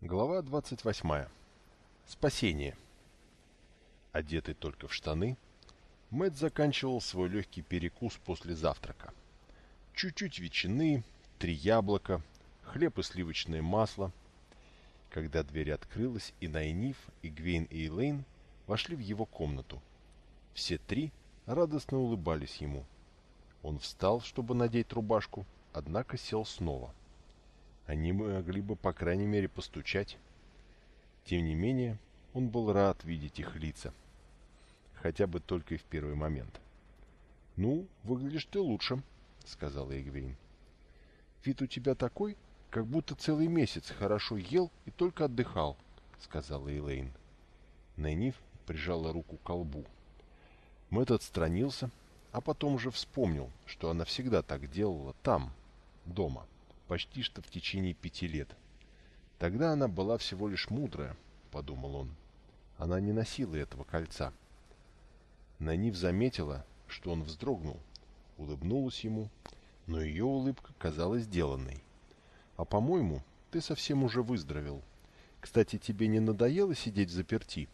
Глава 28. Спасение. Одетый только в штаны, Мэтт заканчивал свой легкий перекус после завтрака. Чуть-чуть ветчины, три яблока, хлеб и сливочное масло. Когда дверь открылась, и Найниф, и Гвейн, и Элейн вошли в его комнату. Все три радостно улыбались ему. Он встал, чтобы надеть рубашку, однако сел снова. Они могли бы, по крайней мере, постучать. Тем не менее, он был рад видеть их лица. Хотя бы только и в первый момент. «Ну, выглядишь ты лучше», — сказала Эгвейн. «Вид у тебя такой, как будто целый месяц хорошо ел и только отдыхал», — сказала Элейн. Найниф прижала руку к колбу. Мэтт отстранился, а потом уже вспомнил, что она всегда так делала там, дома. — почти что в течение пяти лет. Тогда она была всего лишь мудрая, подумал он. Она не носила этого кольца. Нанив заметила, что он вздрогнул, улыбнулась ему, но ее улыбка казалась сделанной. «А, по-моему, ты совсем уже выздоровел. Кстати, тебе не надоело сидеть заперти?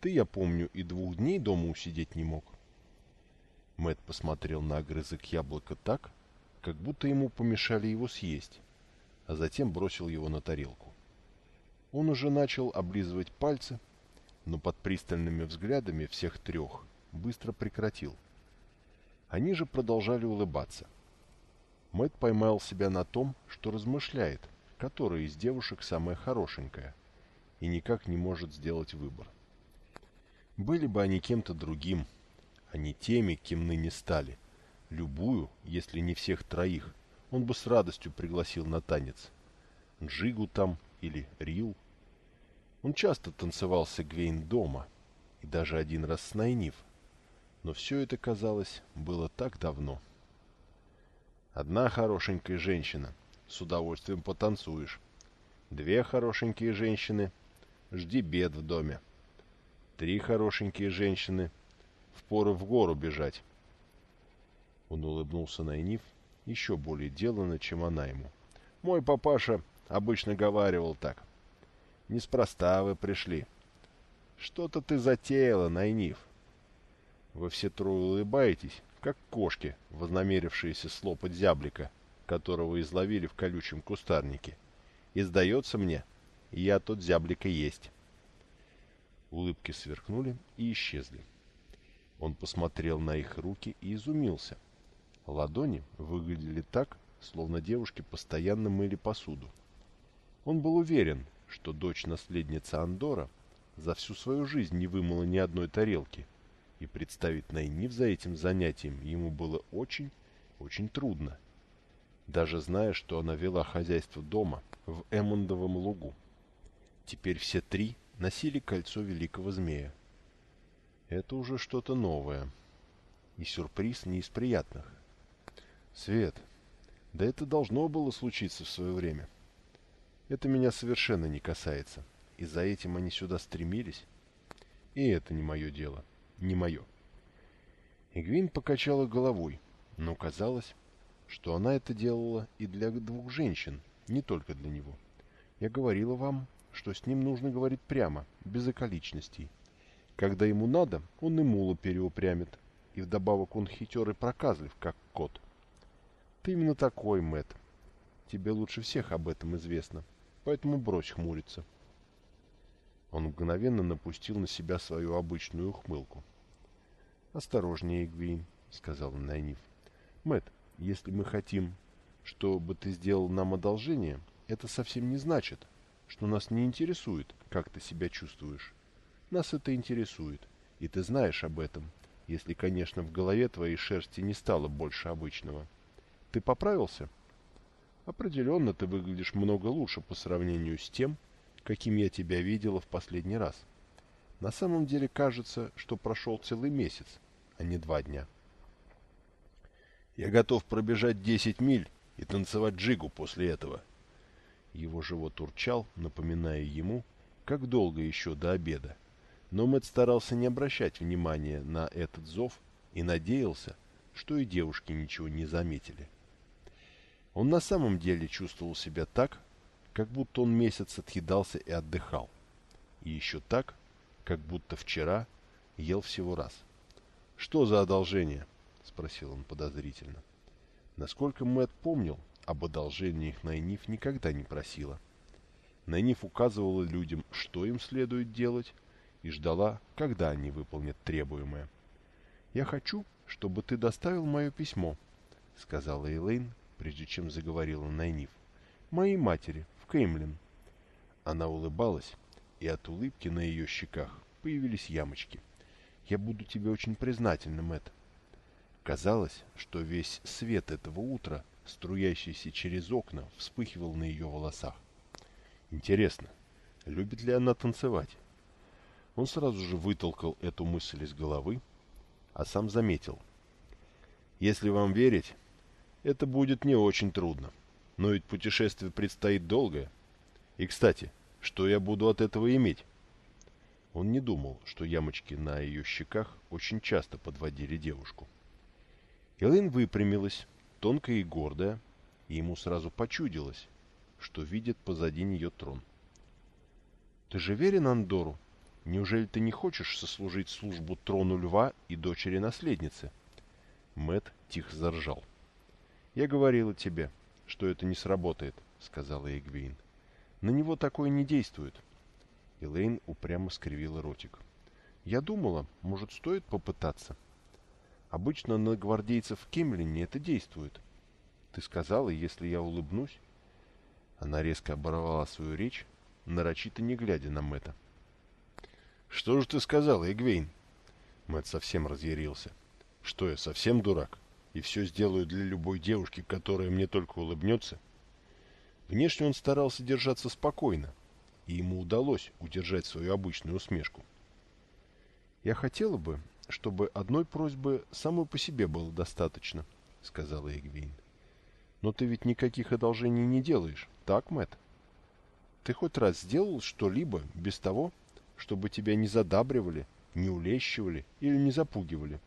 Ты, я помню, и двух дней дома усидеть не мог». Мэт посмотрел на огрызок яблока так, как будто ему помешали его съесть, а затем бросил его на тарелку. Он уже начал облизывать пальцы, но под пристальными взглядами всех трех быстро прекратил. Они же продолжали улыбаться. Мэтт поймал себя на том, что размышляет, которая из девушек самая хорошенькая, и никак не может сделать выбор. Были бы они кем-то другим, а не теми, кем ныне стали – Любую, если не всех троих, он бы с радостью пригласил на танец. Джигу там или Рил. Он часто танцевал с Эгвейн дома, и даже один раз с Найниф. Но все это, казалось, было так давно. Одна хорошенькая женщина, с удовольствием потанцуешь. Две хорошенькие женщины, жди бед в доме. Три хорошенькие женщины, впору в гору бежать. Он улыбнулся Найниф еще более деланно, чем она ему. «Мой папаша обычно говаривал так. Неспроста вы пришли. Что-то ты затеяла, Найниф. Вы все трое улыбаетесь, как кошки, вознамерившиеся слопать зяблика, которого изловили в колючем кустарнике. И сдается мне, я тот зяблик и есть». Улыбки сверкнули и исчезли. Он посмотрел на их руки и изумился — Ладони выглядели так, словно девушки постоянно мыли посуду. Он был уверен, что дочь-наследница Андора за всю свою жизнь не вымыла ни одной тарелки, и представить Найниф за этим занятием ему было очень, очень трудно, даже зная, что она вела хозяйство дома в Эммондовом лугу. Теперь все три носили кольцо великого змея. Это уже что-то новое, и сюрприз не из приятных. Свет, да это должно было случиться в свое время. Это меня совершенно не касается. И за этим они сюда стремились. И это не мое дело. Не мое. Игвин покачала головой, но казалось, что она это делала и для двух женщин, не только для него. Я говорила вам, что с ним нужно говорить прямо, без околичностей. Когда ему надо, он и мула переупрямит, и вдобавок он хитер и проказлив, как кот. Ты именно такой, Мэт. Тебе лучше всех об этом известно, поэтому брось хмуриться. Он мгновенно напустил на себя свою обычную ухмылку. «Осторожнее, Игвейн», — сказал Найниф. Мэт, если мы хотим, чтобы ты сделал нам одолжение, это совсем не значит, что нас не интересует, как ты себя чувствуешь. Нас это интересует, и ты знаешь об этом, если, конечно, в голове твоей шерсти не стало больше обычного». Ты поправился? Определенно ты выглядишь много лучше по сравнению с тем, каким я тебя видела в последний раз. На самом деле кажется, что прошел целый месяц, а не два дня. Я готов пробежать 10 миль и танцевать джигу после этого. Его живот урчал, напоминая ему, как долго еще до обеда. Но Мэтт старался не обращать внимания на этот зов и надеялся, что и девушки ничего не заметили. Он на самом деле чувствовал себя так, как будто он месяц отъедался и отдыхал. И еще так, как будто вчера ел всего раз. «Что за одолжение?» — спросил он подозрительно. Насколько Мэтт помнил, об одолжениях Найниф никогда не просила. Найниф указывала людям, что им следует делать, и ждала, когда они выполнят требуемое. «Я хочу, чтобы ты доставил мое письмо», — сказала Элейн, прежде чем заговорила Найниф. «Моей матери, в Кеймлин». Она улыбалась, и от улыбки на ее щеках появились ямочки. «Я буду тебе очень признательна, Мэтт». Казалось, что весь свет этого утра, струящийся через окна, вспыхивал на ее волосах. Интересно, любит ли она танцевать? Он сразу же вытолкал эту мысль из головы, а сам заметил. Если вам верить, это будет не очень трудно. Но ведь путешествие предстоит долгое. И, кстати, что я буду от этого иметь? Он не думал, что ямочки на ее щеках очень часто подводили девушку. Элэйн выпрямилась, тонкая и гордая, и ему сразу почудилось, что видит позади нее трон. «Ты же верен Андору? Неужели ты не хочешь сослужить службу трону льва и дочери наследницы?» Мэт тихо заржал. «Я говорила тебе, что это не сработает», — сказала Эгвейн. «На него такое не действует». Элейн упрямо скривила ротик. «Я думала, может, стоит попытаться?» «Обычно на гвардейцев в Кемлине это действует. Ты сказала, если я улыбнусь...» Она резко оборвала свою речь, нарочито не глядя на Мэтта. «Что же ты сказала, Эгвейн?» Мэтт совсем разъярился. «Что я, совсем дурак? И все сделаю для любой девушки, которая мне только улыбнется?» Внешне он старался держаться спокойно, и ему удалось удержать свою обычную усмешку. «Я хотела бы, чтобы одной просьбы самой по себе было достаточно», — сказала Эгвейн. «Но ты ведь никаких одолжений не делаешь, так, Мэтт? Ты хоть раз сделал что-либо без того, чтобы тебя не задабривали, не улещивали или не запугивали.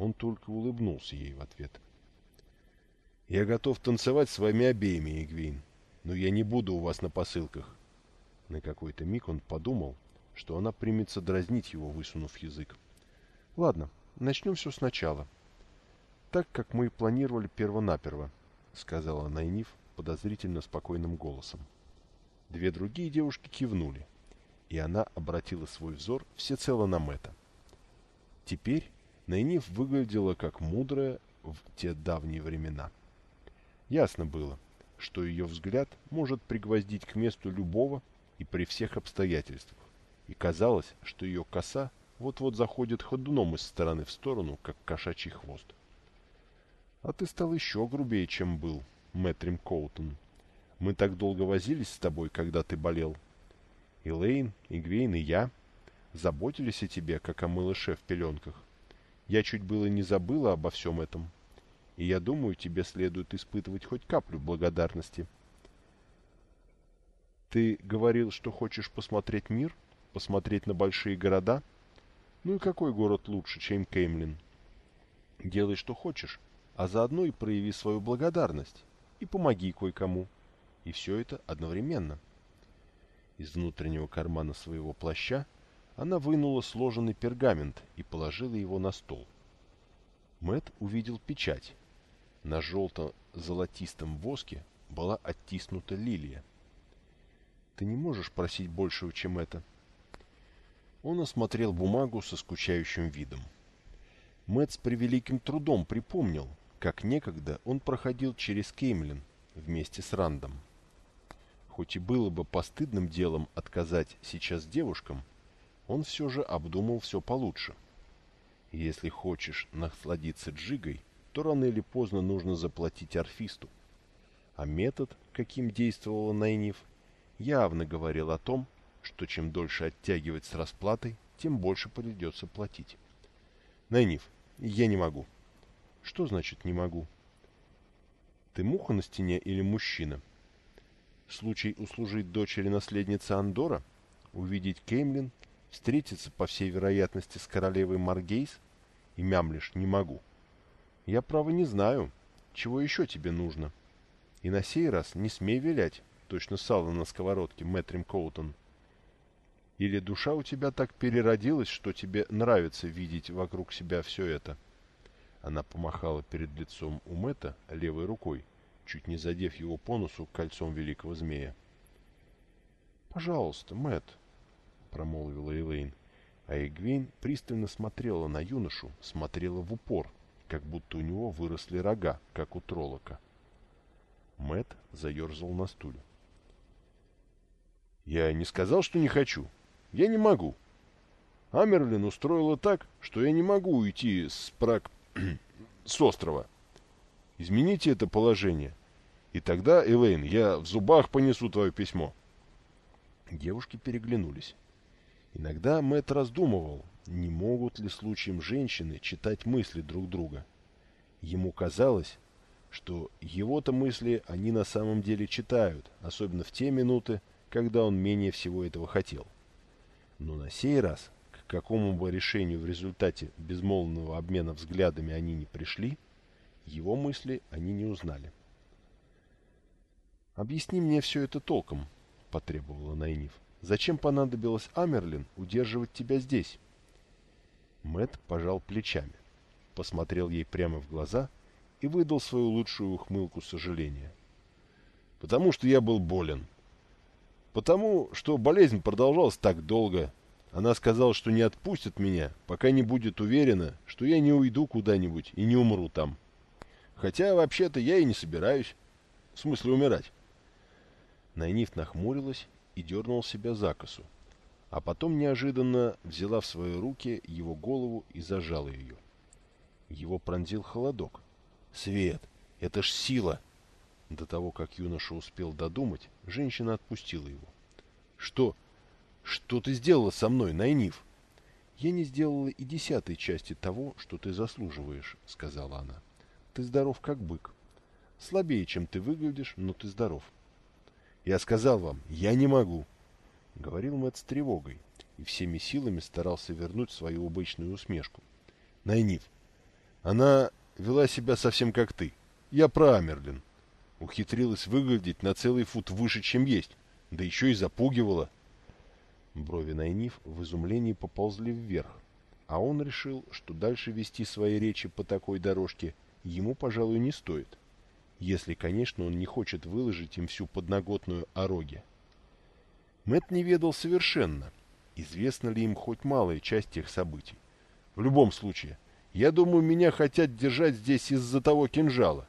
Он только улыбнулся ей в ответ. «Я готов танцевать с вами обеими, Игвейн, но я не буду у вас на посылках». На какой-то миг он подумал, что она примется дразнить его, высунув язык. «Ладно, начнем все сначала. Так, как мы и планировали первонаперво», — сказала Найниф подозрительно спокойным голосом. Две другие девушки кивнули и она обратила свой взор всецело на Мэтта. Теперь Найниф выглядела как мудрая в те давние времена. Ясно было, что ее взгляд может пригвоздить к месту любого и при всех обстоятельствах, и казалось, что ее коса вот-вот заходит ходуном из стороны в сторону, как кошачий хвост. «А ты стал еще грубее, чем был, Мэтрим Коутон. Мы так долго возились с тобой, когда ты болел, и Лейн, и Гвейн, и я заботились о тебе, как о малыше в пеленках. Я чуть было не забыла обо всем этом. И я думаю, тебе следует испытывать хоть каплю благодарности. Ты говорил, что хочешь посмотреть мир? Посмотреть на большие города? Ну и какой город лучше, чем Кеймлин? Делай, что хочешь, а заодно и прояви свою благодарность. И помоги кое-кому. И все это одновременно. — из внутреннего кармана своего плаща она вынула сложенный пергамент и положила его на стол. Мэт увидел печать. На желто-золотистом воске была оттиснута лилия. «Ты не можешь просить большего, чем это?» Он осмотрел бумагу со скучающим видом. Мэт с превеликим трудом припомнил, как некогда он проходил через Кеймлин вместе с Рандом хоть и было бы постыдным делом отказать сейчас девушкам, он все же обдумал все получше. Если хочешь насладиться джигой, то рано или поздно нужно заплатить орфисту. А метод, каким действовала Найниф, явно говорил о том, что чем дольше оттягивать с расплатой, тем больше придется платить. Найниф, я не могу. Что значит не могу? Ты муха на стене или мужчина? случай услужить дочери наследницы Андора, увидеть Кеймлин, встретиться, по всей вероятности, с королевой Маргейс, и мямлишь «не могу». Я, право, не знаю, чего еще тебе нужно. И на сей раз не смей вилять, точно сало на сковородке, Мэтрим Коутон. Или душа у тебя так переродилась, что тебе нравится видеть вокруг себя все это? Она помахала перед лицом у Мэтта левой рукой, чуть не задев его по носу кольцом великого змея. «Пожалуйста, Мэтт», — промолвила Элейн, а Эгвейн пристально смотрела на юношу, смотрела в упор, как будто у него выросли рога, как у троллока. Мэтт заерзал на стуле. «Я не сказал, что не хочу. Я не могу. Амерлин устроила так, что я не могу уйти с прак... с острова. Измените это положение. И тогда, Элейн, я в зубах понесу твое письмо». Девушки переглянулись. Иногда Мэтт раздумывал, не могут ли случаем женщины читать мысли друг друга. Ему казалось, что его-то мысли они на самом деле читают, особенно в те минуты, когда он менее всего этого хотел. Но на сей раз, к какому бы решению в результате безмолвного обмена взглядами они не пришли, его мысли они не узнали. «Объясни мне все это толком», — потребовала Найниф. «Зачем понадобилось Амерлин удерживать тебя здесь?» Мэт пожал плечами, посмотрел ей прямо в глаза и выдал свою лучшую ухмылку сожаления. «Потому что я был болен. Потому что болезнь продолжалась так долго. Она сказала, что не отпустит меня, пока не будет уверена, что я не уйду куда-нибудь и не умру там. Хотя, вообще-то, я и не собираюсь. В смысле умирать». Найниф нахмурилась и дернул себя за косу, а потом неожиданно взяла в свои руки его голову и зажала ее. Его пронзил холодок. «Свет! Это ж сила!» До того, как юноша успел додумать, женщина отпустила его. «Что? Что ты сделала со мной, Найниф?» «Я не сделала и десятой части того, что ты заслуживаешь», — сказала она. «Ты здоров, как бык. Слабее, чем ты выглядишь, но ты здоров». «Я сказал вам, я не могу», — говорил Мэтт с тревогой и всеми силами старался вернуть свою обычную усмешку. «Найниф, она вела себя совсем как ты. Я про Амерлин. Ухитрилась выглядеть на целый фут выше, чем есть, да еще и запугивала». Брови Найниф в изумлении поползли вверх, а он решил, что дальше вести свои речи по такой дорожке ему, пожалуй, не стоит если, конечно, он не хочет выложить им всю подноготную о роге. Мэт не ведал совершенно, известна ли им хоть малая часть тех событий. В любом случае, я думаю, меня хотят держать здесь из-за того кинжала.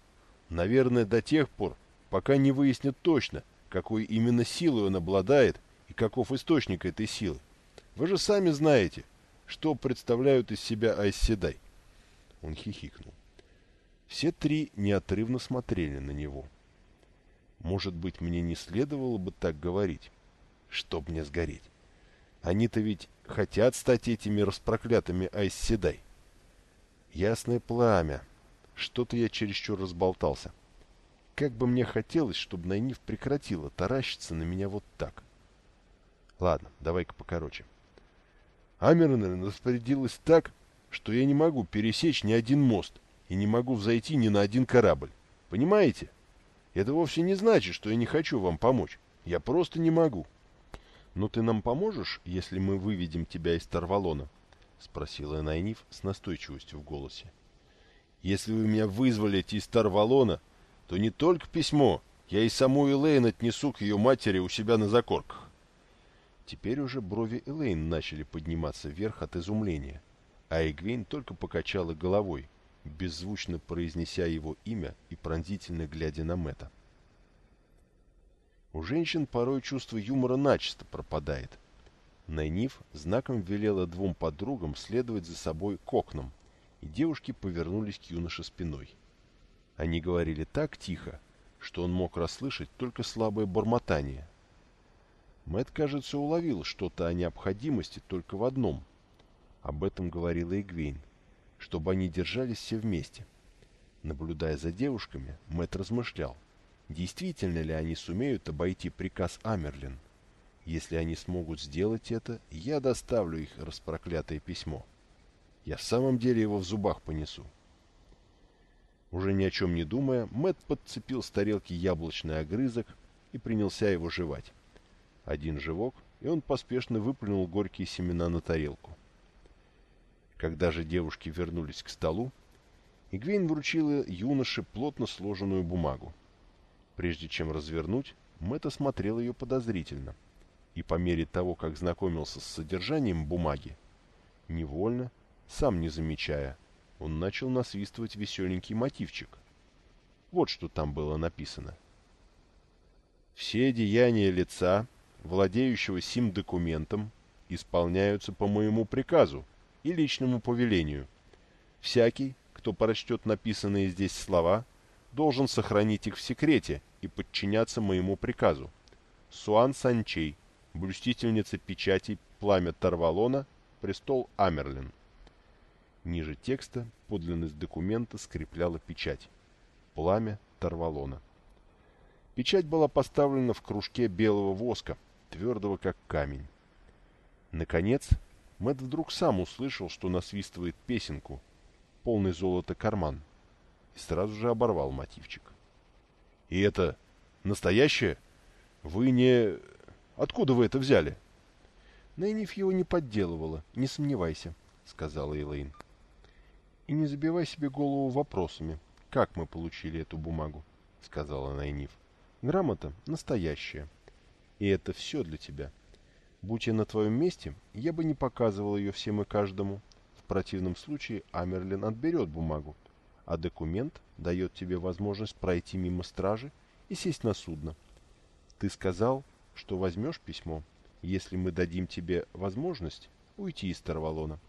Наверное, до тех пор, пока не выяснят точно, какой именно силой он обладает и каков источник этой силы. Вы же сами знаете, что представляют из себя Айсседай. Он хихикнул. Все три неотрывно смотрели на него. Может быть, мне не следовало бы так говорить, чтоб мне сгореть. Они-то ведь хотят стать этими распроклятыми Айсседай. Ясное пламя. Что-то я чересчур разболтался. Как бы мне хотелось, чтобы Найниф прекратила таращиться на меня вот так. Ладно, давай-ка покороче. Амернер распорядилась так, что я не могу пересечь ни один мост — и не могу взойти ни на один корабль. Понимаете? Это вовсе не значит, что я не хочу вам помочь. Я просто не могу. Но ты нам поможешь, если мы выведем тебя из Тарвалона? Спросила Найниф с настойчивостью в голосе. Если вы меня вызволите из Тарвалона, то не только письмо, я и саму Элейн отнесу к ее матери у себя на закорках. Теперь уже брови Элейн начали подниматься вверх от изумления, а Эгвейн только покачала головой, беззвучно произнеся его имя и пронзительно глядя на Мэтта. У женщин порой чувство юмора начисто пропадает. Найниф знаком велела двум подругам следовать за собой к окнам, и девушки повернулись к юноше спиной. Они говорили так тихо, что он мог расслышать только слабое бормотание. Мэт, кажется, уловил что-то о необходимости только в одном. Об этом говорила Игвейн чтобы они держались все вместе. Наблюдая за девушками, Мэт размышлял, действительно ли они сумеют обойти приказ Амерлин. Если они смогут сделать это, я доставлю их распроклятое письмо. Я в самом деле его в зубах понесу. Уже ни о чем не думая, Мэт подцепил с тарелки яблочный огрызок, и принялся его жевать. Один живок, и он поспешно выплюнул горькие семена на тарелку. Когда же девушки вернулись к столу, Игвейн вручила юноше плотно сложенную бумагу. Прежде чем развернуть, Мэтт осмотрел ее подозрительно, и по мере того, как знакомился с содержанием бумаги, невольно, сам не замечая, он начал насвистывать веселенький мотивчик. Вот что там было написано. «Все деяния лица, владеющего сим документом, исполняются по моему приказу и личному повелению. Всякий, кто прочтет написанные здесь слова, должен сохранить их в секрете и подчиняться моему приказу. Суан Санчей, блюстительница печати Пламя Тарвалона, престол Амерлин. Ниже текста подлинность документа скрепляла печать. Пламя Тарвалона. Печать была поставлена в кружке белого воска, твердого как камень. Наконец, Мэтт вдруг сам услышал, что насвистывает песенку, полный золота карман, и сразу же оборвал мотивчик. «И это настоящее? Вы не... Откуда вы это взяли?» Найниф его не подделывала, не сомневайся, сказала Элейн. И не забивай себе голову вопросами, как мы получили эту бумагу, сказала Найниф. Грамота настоящая. И это все для тебя. Будь я на твоем месте, я бы не показывал ее всем и каждому. В противном случае Амерлин отберет бумагу, а документ дает тебе возможность пройти мимо стражи и сесть на судно. Ты сказал, что возьмешь письмо, если мы дадим тебе возможность уйти из Тарвалона.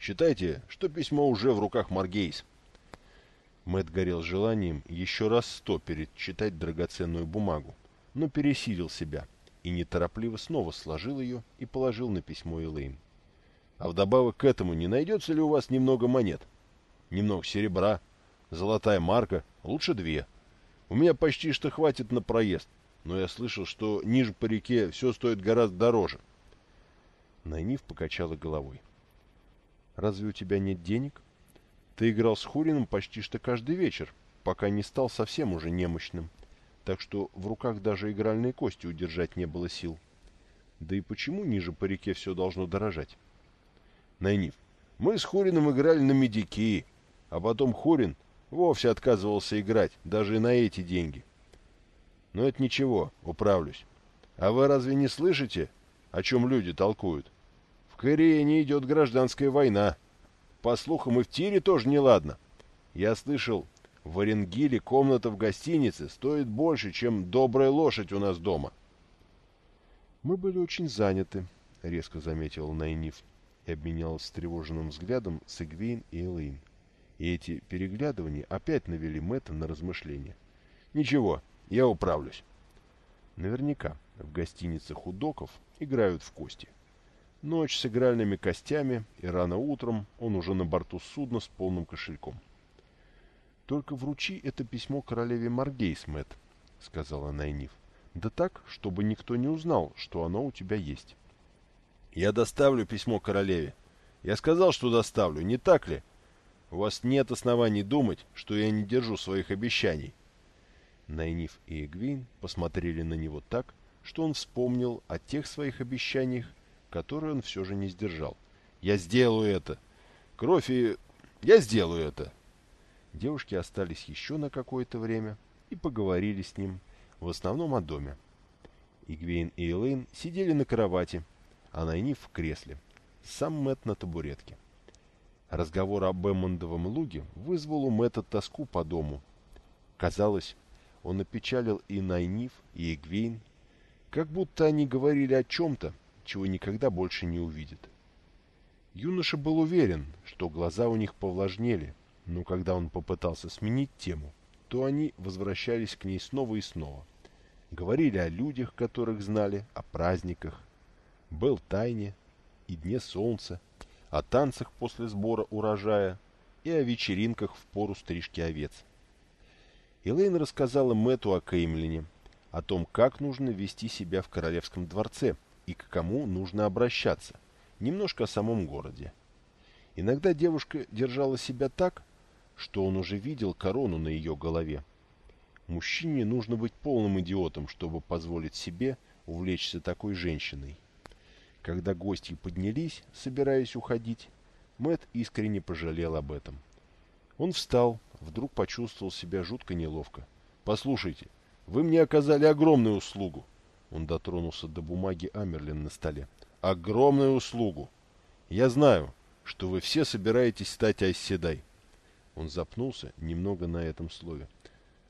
Считайте, что письмо уже в руках Маргейс. Мэт горел желанием еще раз сто перечитать драгоценную бумагу, но пересилил себя и неторопливо снова сложил ее и положил на письмо Элейн. А вдобавок к этому не найдется ли у вас немного монет? Немного серебра, золотая марка, лучше две. У меня почти что хватит на проезд но я слышал, что ниже по реке все стоит гораздо дороже. Найниф покачала головой. «Разве у тебя нет денег? Ты играл с Хурином почти что каждый вечер, пока не стал совсем уже немощным, так что в руках даже игральные кости удержать не было сил. Да и почему ниже по реке все должно дорожать?» Найниф, мы с Хурином играли на медики, а потом Хурин вовсе отказывался играть, даже на эти деньги. Но это ничего, управлюсь. А вы разве не слышите, о чем люди толкуют? В Корее не идет гражданская война. По слухам, и в Тире тоже неладно. Я слышал, в Оренгиле комната в гостинице стоит больше, чем добрая лошадь у нас дома. Мы были очень заняты, — резко заметил Найниф и обменялся встревоженным взглядом с Игвейн и Элэйн. И эти переглядывания опять навели Мэтта на размышления. — Ничего, я управлюсь. Наверняка в гостиницах у доков играют в кости. Ночь с игральными костями, и рано утром он уже на борту судна с полным кошельком. «Только вручи это письмо королеве Маргейс, Мэтт», — сказала Найниф. «Да так, чтобы никто не узнал, что оно у тебя есть». «Я доставлю письмо королеве. Я сказал, что доставлю, не так ли? У вас нет оснований думать, что я не держу своих обещаний». Найниф и Эгвин посмотрели на него так, что он вспомнил о тех своих обещаниях, которые он все же не сдержал. «Я сделаю это! Кровь и... Я сделаю это!» Девушки остались еще на какое-то время и поговорили с ним, в основном о доме. Игвейн и Элейн сидели на кровати, а Найниф в кресле, сам Мэт на табуретке. Разговор об Эммондовом луге вызвал у Мэтта тоску по дому. Казалось, он опечалил и Найниф, и Эгвейн, как будто они говорили о чем-то, чего никогда больше не увидят. Юноша был уверен, что глаза у них повлажнели, но когда он попытался сменить тему, то они возвращались к ней снова и снова. Говорили о людях, которых знали, о праздниках, был тайне и Дне Солнца, о танцах после сбора урожая и о вечеринках в пору стрижки овец. Элейн рассказала Мэту о Кеймлине, о том, как нужно вести себя в королевском дворце и к кому нужно обращаться, немножко о самом городе. Иногда девушка держала себя так, что он уже видел корону на ее голове. Мужчине нужно быть полным идиотом, чтобы позволить себе увлечься такой женщиной. Когда гости поднялись, собираясь уходить, Мэт искренне пожалел об этом. Он встал, вдруг почувствовал себя жутко неловко. «Послушайте, вы мне оказали огромную услугу!» Он дотронулся до бумаги Амерлин на столе. «Огромную услугу! Я знаю, что вы все собираетесь стать Айседай». Он запнулся немного на этом слове.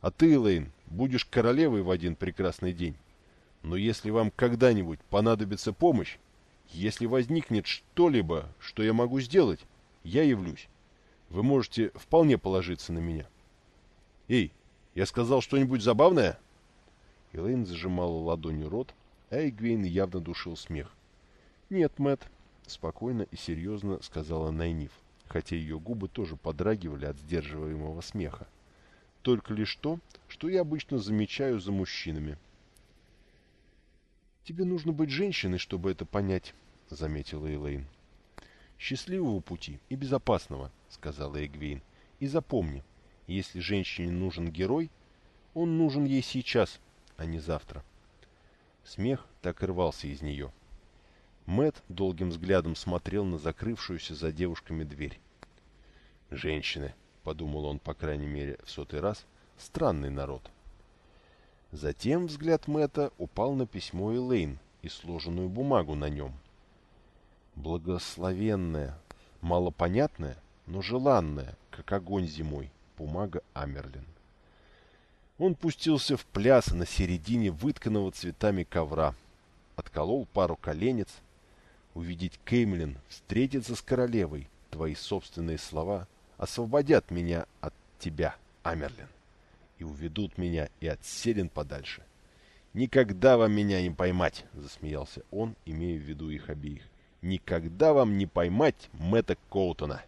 «А ты, Лейн, будешь королевой в один прекрасный день. Но если вам когда-нибудь понадобится помощь, если возникнет что-либо, что я могу сделать, я явлюсь. Вы можете вполне положиться на меня. Эй, я сказал что-нибудь забавное? Элейн зажимала ладонью рот, а Эгвейн явно душил смех. Нет, Мэт, спокойно и серьезно сказала Найниф, хотя ее губы тоже подрагивали от сдерживаемого смеха. Только лишь то, что я обычно замечаю за мужчинами. Тебе нужно быть женщиной, чтобы это понять, — заметила Элейн. «Счастливого пути и безопасного», — сказала Эгвейн. «И запомни, если женщине нужен герой, он нужен ей сейчас, а не завтра». Смех так и рвался из нее. Мэт долгим взглядом смотрел на закрывшуюся за девушками дверь. «Женщины», — подумал он, по крайней мере, в сотый раз, — «странный народ». Затем взгляд Мэта упал на письмо Элейн и сложенную бумагу на нем — Благословенная, малопонятная, но желанная, как огонь зимой, бумага Амерлин. Он пустился в пляс на середине вытканного цветами ковра, отколол пару коленец. Увидеть Кеймлин, встретиться с королевой, твои собственные слова освободят меня от тебя, Амерлин, и уведут меня и от селен подальше. «Никогда вам меня не поймать!» — засмеялся он, имея в виду их обеих. Никогда вам не поймать Мэтта Коутона.